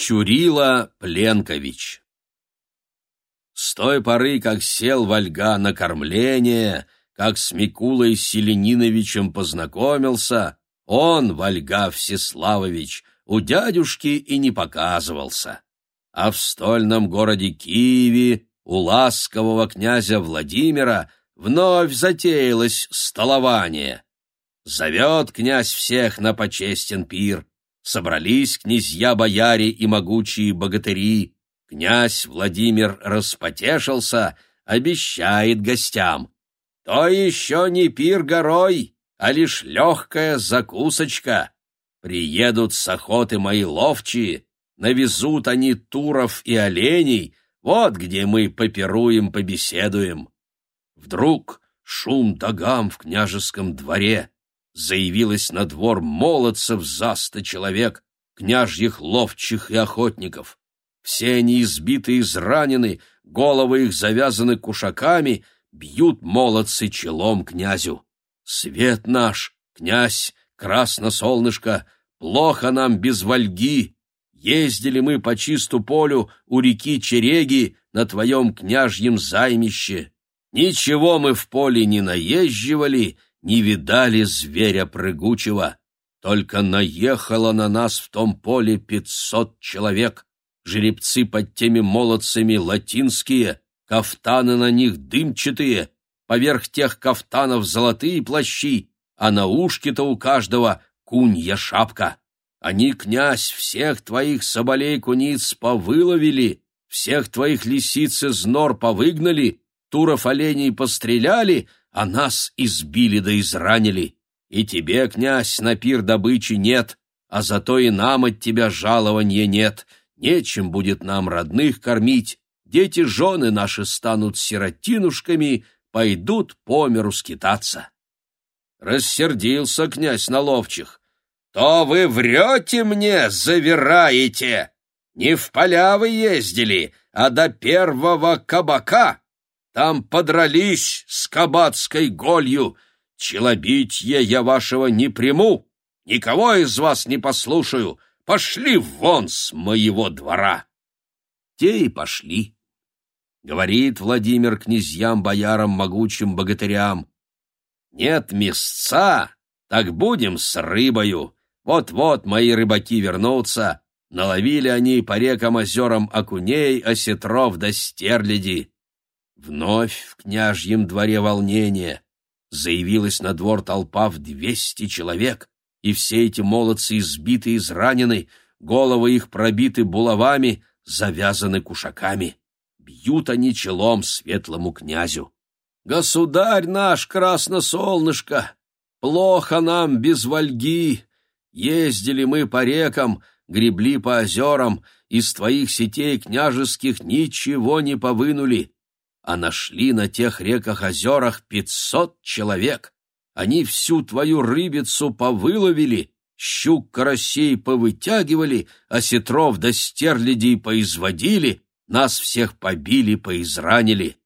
Чурила Пленкович С той поры, как сел Вольга на кормление, как с Микулой Селениновичем познакомился, он, Вольга Всеславович, у дядюшки и не показывался. А в стольном городе Киеве у ласкового князя Владимира вновь затеялось столование. Зовет князь всех на почестен пир, собрались князья-бояре и могучие богатыри. Князь Владимир распотешился, обещает гостям. То еще не пир горой, а лишь легкая закусочка. Приедут с охоты мои ловчие, навезут они туров и оленей, вот где мы попируем, побеседуем. Вдруг шум догам в княжеском дворе. Заявилось на двор молодцев за сто человек, княжьих ловчих и охотников. Все они избиты и изранены, головы их завязаны кушаками, бьют молодцы челом князю. Свет наш, князь, красно-солнышко, плохо нам без вольги. Ездили мы по чисту полю у реки Череги на твоем княжьем займище. Ничего мы в поле не наезживали, не видали зверя прыгучего. Только наехало на нас в том поле пятьсот человек. Жеребцы под теми молодцами латинские, кафтаны на них дымчатые, поверх тех кафтанов золотые плащи, а на ушке-то у каждого кунья шапка. Они, князь, всех твоих соболей-куниц повыловили, всех твоих лисиц из нор повыгнали, туров оленей постреляли, а нас избили да изранили. И тебе, князь, на пир добычи нет, а зато и нам от тебя жалования нет, нечем будет нам родных кормить, дети жены наши станут сиротинушками, пойдут по миру скитаться. Рассердился князь на ловчих. «То вы врете мне, завираете! Не в поля вы ездили, а до первого кабака! Там подрались с кабацкой голью! Челобитье я вашего не приму, никого из вас не послушаю! Пошли вон с моего двора!» Те и пошли. Говорит Владимир князьям, боярам, могучим богатырям. Нет мясца, так будем с рыбою. Вот-вот мои рыбаки вернутся. Наловили они по рекам, озерам окуней, осетров да стерляди. Вновь в княжьем дворе волнение. Заявилась на двор толпа в двести человек, и все эти молодцы избиты изранены, головы их пробиты булавами, завязаны кушаками бьют они челом светлому князю. «Государь наш, красносолнышко, плохо нам без вольги. Ездили мы по рекам, гребли по озерам, из твоих сетей княжеских ничего не повынули, а нашли на тех реках-озерах пятьсот человек. Они всю твою рыбицу повыловили, щук карасей повытягивали, а сетров до стерлядей поизводили, нас всех побили, поизранили.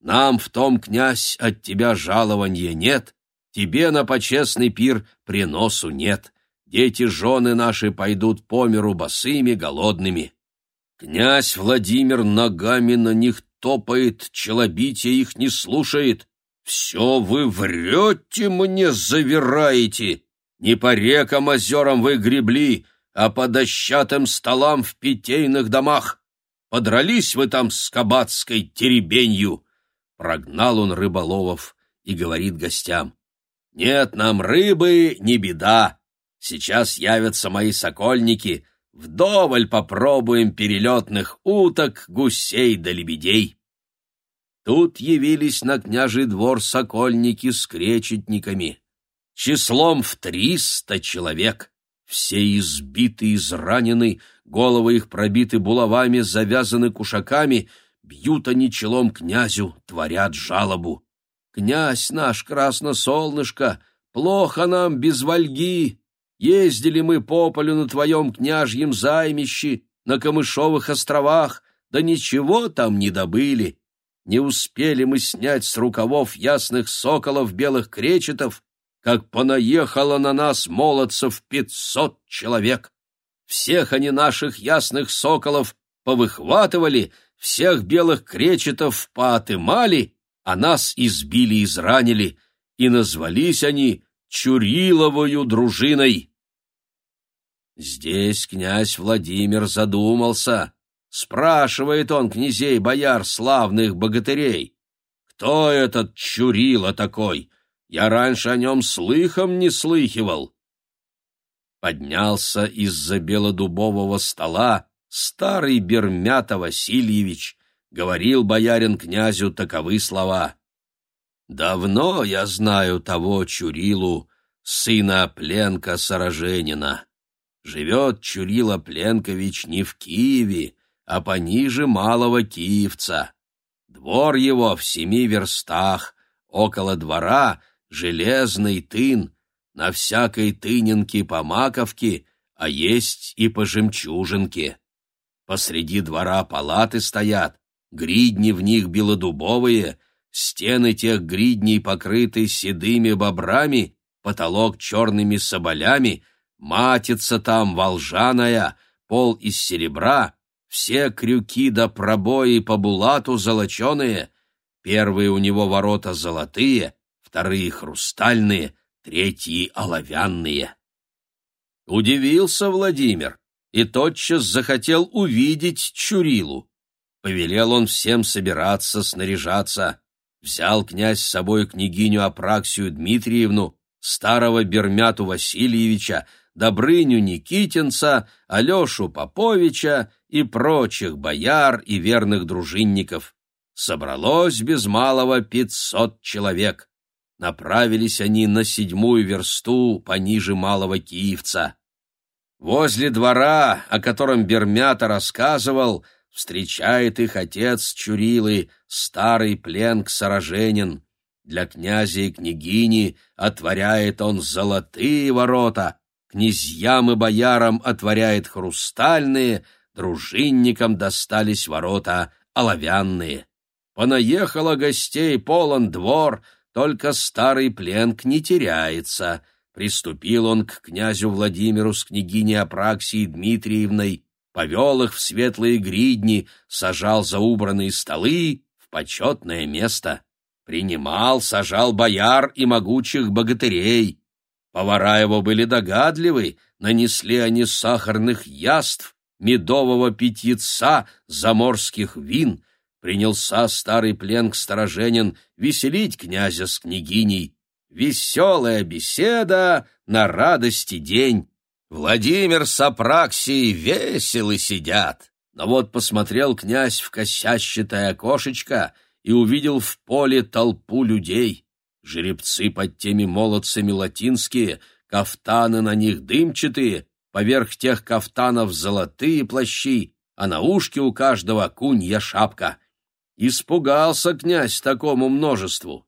Нам в том, князь, от тебя жалования нет, тебе на почестный пир приносу нет. Дети жены наши пойдут по миру босыми, голодными. Князь Владимир ногами на них топает, челобитие их не слушает. Все вы врете мне, завираете. Не по рекам, озерам вы гребли, а по дощатым столам в питейных домах. Подрались вы там с кабацкой теребенью!» Прогнал он рыболовов и говорит гостям. «Нет нам рыбы, не беда. Сейчас явятся мои сокольники. Вдоволь попробуем перелетных уток, гусей да лебедей». Тут явились на княжий двор сокольники с кречетниками. Числом в триста человек. Все избиты, изранены, головы их пробиты булавами, завязаны кушаками, бьют они челом князю, творят жалобу. «Князь наш, красносолнышко, плохо нам без вольги. Ездили мы по полю на твоем княжьем займище, на Камышовых островах, да ничего там не добыли. Не успели мы снять с рукавов ясных соколов белых кречетов, как понаехало на нас молодцев пятьсот человек. всех они наших ясных соколов повыхватывали, всех белых кречетов поотымали, а нас избили и изранили, и назвались они Чуриловою дружиной. Здесь князь Владимир задумался. Спрашивает он князей бояр славных богатырей. Кто этот Чурила такой? Я раньше о нем слыхом не слыхивал. Поднялся из-за белодубового стола старый Бермята Васильевич, говорил боярин князю таковы слова. «Давно я знаю того Чурилу, сына Пленка Сороженина. Живет Чурила Пленкович не в Киеве, а пониже Малого Киевца. Двор его в семи верстах, около двора железный тын, на всякой тыненке по маковке, а есть и по жемчужинке. Посреди двора палаты стоят, гридни в них белодубовые, стены тех гридней покрыты седыми бобрами, потолок черными соболями, матица там волжаная, пол из серебра, все крюки да пробои по булату золоченые, первые у него ворота золотые, вторые хрустальные, третьи оловянные. Удивился Владимир и тотчас захотел увидеть Чурилу. Повелел он всем собираться, снаряжаться. Взял князь с собой княгиню Апраксию Дмитриевну, старого Бермяту Васильевича, Добрыню Никитинца, Алешу Поповича и прочих бояр и верных дружинников. Собралось без малого пятьсот человек. Направились они на седьмую версту пониже Малого Киевца. Возле двора, о котором Бермята рассказывал, встречает их отец Чурилы, старый пленк сороженин. Для князя и княгини отворяет он золотые ворота, князьям и боярам отворяет хрустальные, дружинникам достались ворота оловянные. Понаехало гостей полон двор, только старый пленк не теряется. Приступил он к князю Владимиру с княгиней Апраксией Дмитриевной, повел их в светлые гридни, сажал за убранные столы в почетное место. Принимал, сажал бояр и могучих богатырей. Повара его были догадливы, нанесли они сахарных яств, медового питьеца, заморских вин. Принялся старый пленк стороженин веселить князя с княгиней. Веселая беседа на радости день. Владимир с Апраксией веселы сидят. Но вот посмотрел князь в косящатое окошечко и увидел в поле толпу людей. Жеребцы под теми молодцами латинские, кафтаны на них дымчатые, поверх тех кафтанов золотые плащи, а на ушке у каждого кунья шапка. Испугался князь такому множеству.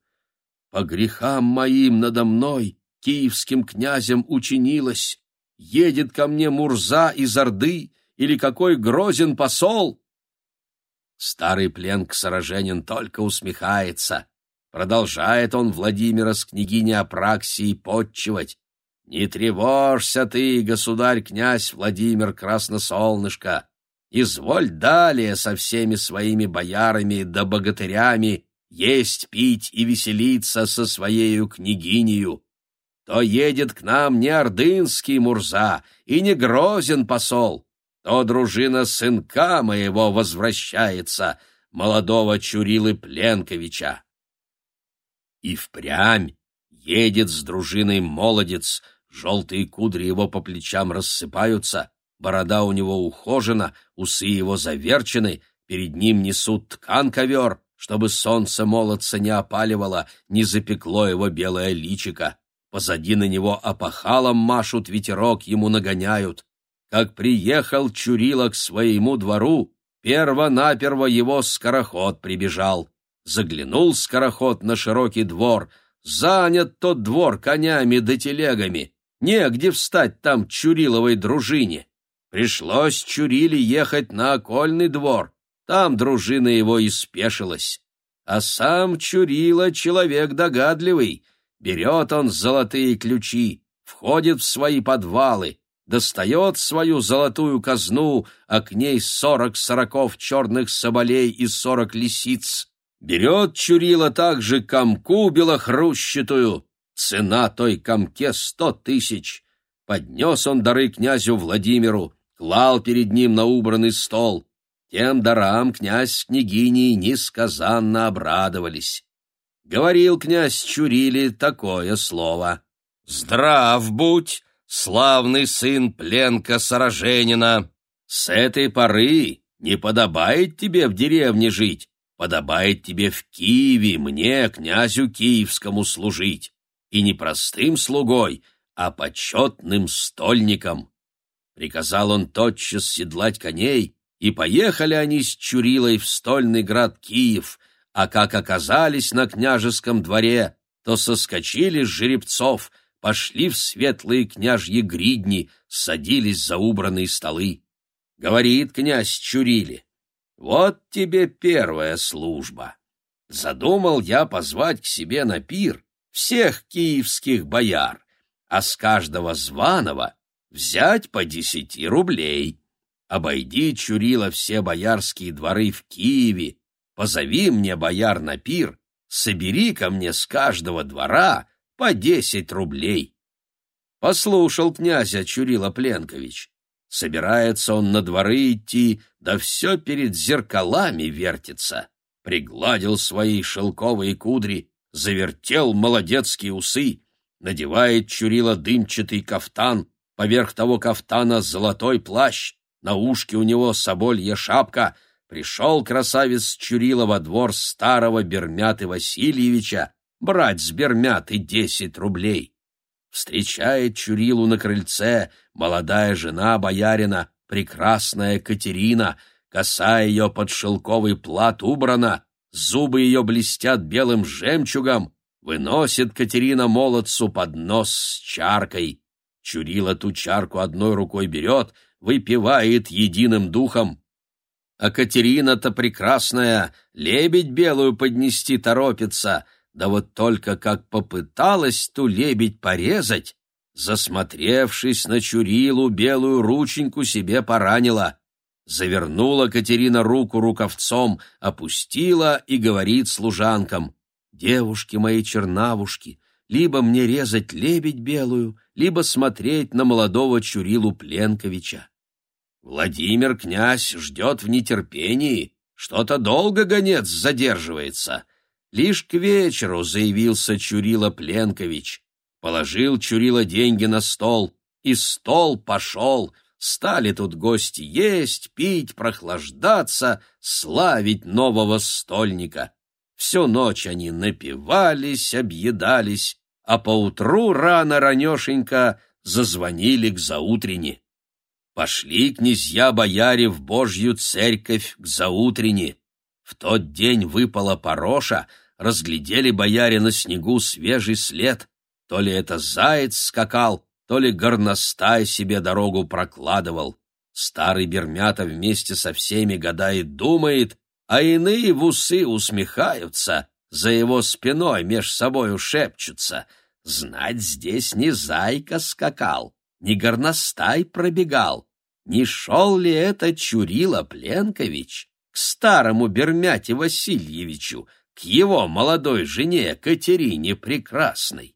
По грехам моим надо мной киевским князем учинилось. Едет ко мне Мурза из Орды или какой грозен посол? Старый пленк сороженин только усмехается. Продолжает он Владимира с княгиней Апраксией подчивать. «Не тревожься ты, государь-князь Владимир Красносолнышко! Изволь далее со всеми своими боярами да богатырями есть, пить и веселиться со своею княгинею. То едет к нам не ордынский Мурза и не грозен посол, то дружина сынка моего возвращается, молодого Чурилы Пленковича. И впрямь едет с дружиной молодец, желтые кудри его по плечам рассыпаются, борода у него ухожена, усы его заверчены, перед ним несут ткан-ковер, чтобы солнце молодца не опаливало, не запекло его белое личико. Позади на него опахалом машут, ветерок ему нагоняют. Как приехал Чурила к своему двору, перво-наперво его скороход прибежал. Заглянул скороход на широкий двор. Занят тот двор конями да телегами. Негде встать там Чуриловой дружине. Пришлось Чуриле ехать на окольный двор. Там дружина его и спешилась. А сам Чурила человек догадливый. Берет он золотые ключи, входит в свои подвалы, достает свою золотую казну, а к ней сорок сороков черных соболей и сорок лисиц. Берет Чурила также комку белохрущетую, цена той комке сто тысяч. Поднес он дары князю Владимиру, клал перед ним на убранный стол. Тем дарам князь с княгиней несказанно обрадовались. Говорил князь Чурили такое слово. «Здрав будь, славный сын пленка сороженина! С этой поры не подобает тебе в деревне жить, подобает тебе в Киеве мне, князю киевскому, служить, и не простым слугой, а почетным стольником». Приказал он тотчас седлать коней, и поехали они с Чурилой в стольный град Киев, а как оказались на княжеском дворе, то соскочили с жеребцов, пошли в светлые княжьи гридни, садились за убранные столы. Говорит князь Чурили, вот тебе первая служба. Задумал я позвать к себе на пир всех киевских бояр, а с каждого званого взять по десяти рублей. Обойди, Чурила, все боярские дворы в Киеве, позови мне бояр на пир, собери ко мне с каждого двора по десять рублей. Послушал князя Чурила Пленкович. Собирается он на дворы идти, да все перед зеркалами вертится. Пригладил свои шелковые кудри, завертел молодецкие усы, надевает Чурила дымчатый кафтан, поверх того кафтана золотой плащ, на ушке у него соболья шапка, пришел красавец Чурила во двор старого Бермяты Васильевича брать с Бермяты десять рублей. Встречает Чурилу на крыльце молодая жена боярина, прекрасная Катерина, коса ее под шелковый плат убрана, зубы ее блестят белым жемчугом, выносит Катерина молодцу под нос с чаркой. Чурила ту чарку одной рукой берет — выпивает единым духом. А Катерина-то прекрасная, лебедь белую поднести торопится, да вот только как попыталась ту лебедь порезать, засмотревшись на Чурилу, белую рученьку себе поранила. Завернула Катерина руку рукавцом, опустила и говорит служанкам, «Девушки мои чернавушки, либо мне резать лебедь белую, либо смотреть на молодого Чурилу Пленковича. Владимир князь ждет в нетерпении, что-то долго гонец задерживается. Лишь к вечеру заявился Чурила Пленкович, положил Чурила деньги на стол, и стол пошел, стали тут гости есть, пить, прохлаждаться, славить нового стольника. Всю ночь они напивались, объедались, а поутру рано-ранешенько зазвонили к заутрене. Пошли князья-бояре в Божью церковь к заутрене. В тот день выпала пороша, разглядели бояре на снегу свежий след. То ли это заяц скакал, то ли горностай себе дорогу прокладывал. Старый Бермята вместе со всеми гадает, думает, а иные в усы усмехаются, за его спиной меж собою шепчутся. Знать здесь не зайка скакал, не горностай пробегал. Не шел ли это Чурила Пленкович к старому Бермяте Васильевичу, к его молодой жене Катерине Прекрасной?